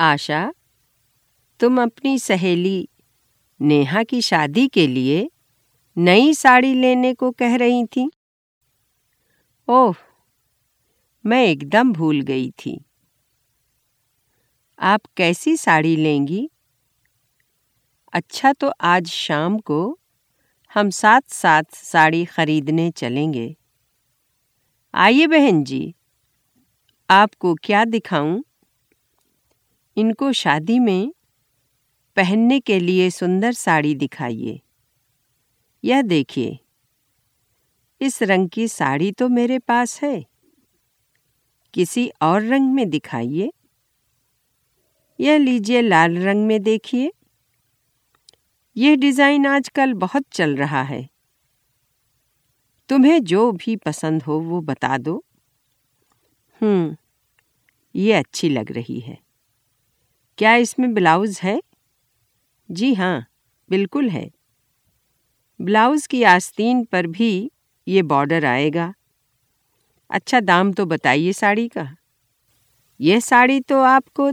आशा, तुम अपनी सहेली नेहा की शादी के लिए नई साड़ी लेने को कह रही थी। ओह, मैं एकदम भूल गई थी। आप कैसी साड़ी लेंगी? अच्छा तो आज शाम को हम साथ साथ साड़ी खरीदने चलेंगे। आइए बहन जी, आपको क्या दिखाऊँ? इनको शादी में पहनने के लिए सुंदर साड़ी दिखाइए। यह देखिए, इस रंग की साड़ी तो मेरे पास है। किसी और रंग में दिखाइए। यह लीजिए लाल रंग में देखिए। यह डिज़ाइन आजकल बहुत चल रहा है। तुम्हें जो भी पसंद हो वो बता दो। हम्म ये अच्छी लग रही है। क्या इसमें ब्लाउज़ है? जी हाँ बिल्कुल है। ब्लाउज़ की आस्तीन पर भी ये बॉर्डर आएगा। अच्छा दाम तो बताइए साड़ी का। यह साड़ी तो आपको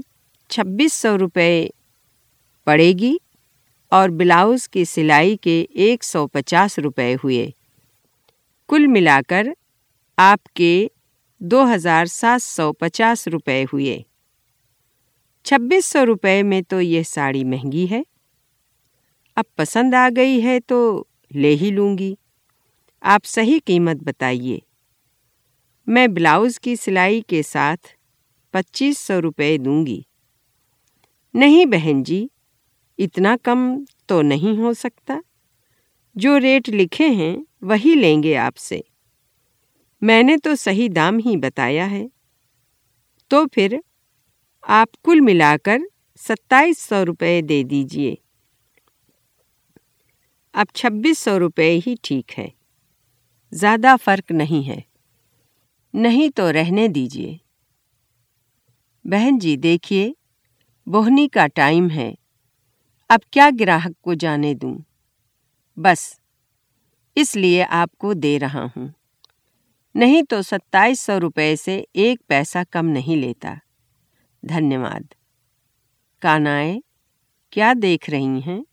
छब्बीस सौ रुपये पड़ेगी और ब्लाउज़ की सिलाई के एक सौ पचास रुपये हुए। कुल मिलाकर आपके दो हज़ार सात सौ पचास रुपये हुए। छब्बीस सौ रुपये में तो ये साड़ी महँगी है। अब पसंद आ गई है तो ले ही लूँगी। आप सही कीमत बताइए। मैं ब्लाउज़ की सिलाई के साथ पच्चीस सौ रुपये दूँगी। नहीं बहन जी, इतना कम तो नहीं हो सकता। जो रेट लिखे हैं, वही लेंगे आपसे। मैंने तो सही दाम ही बताया है। तो फिर आप कुल मिलाकर सत्ताईस सौ रुपये दे दीजिए। अब छब्बीस सौ रुपये ही ठीक है। ज़्यादा फ़र्क नहीं है। नहीं तो रहने दीजिए। बहन जी, देखिए, बोहनी का टाइम है। अब क्या ग्राहक को जाने दूँ? बस, इसलिए आपको दे रहा हूँ। नहीं तो सत्ताईस सौ रुपये से एक पैसा कम नहीं लेता। धन्यवाद। कानाए, क्या देख रही हैं?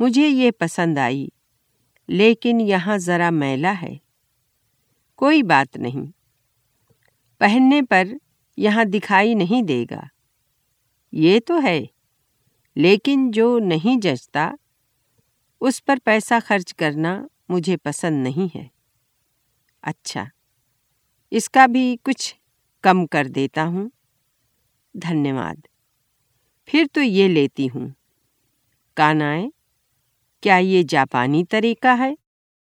मुझे ये पसंद आई, लेकिन यहाँ ज़रा मैला है। कोई बात नहीं। पहनने पर यहाँ दिखाई नहीं देगा। ये तो है, लेकिन जो नहीं जचता, उस पर पैसा खर्च करना मुझे पसंद नहीं है। अच्छा इसका भी कुछ कम कर देता हूँ। धन्यवाद। फिर तो ये लेती हूँ। कानाए क्या ये जापानी तरीका है?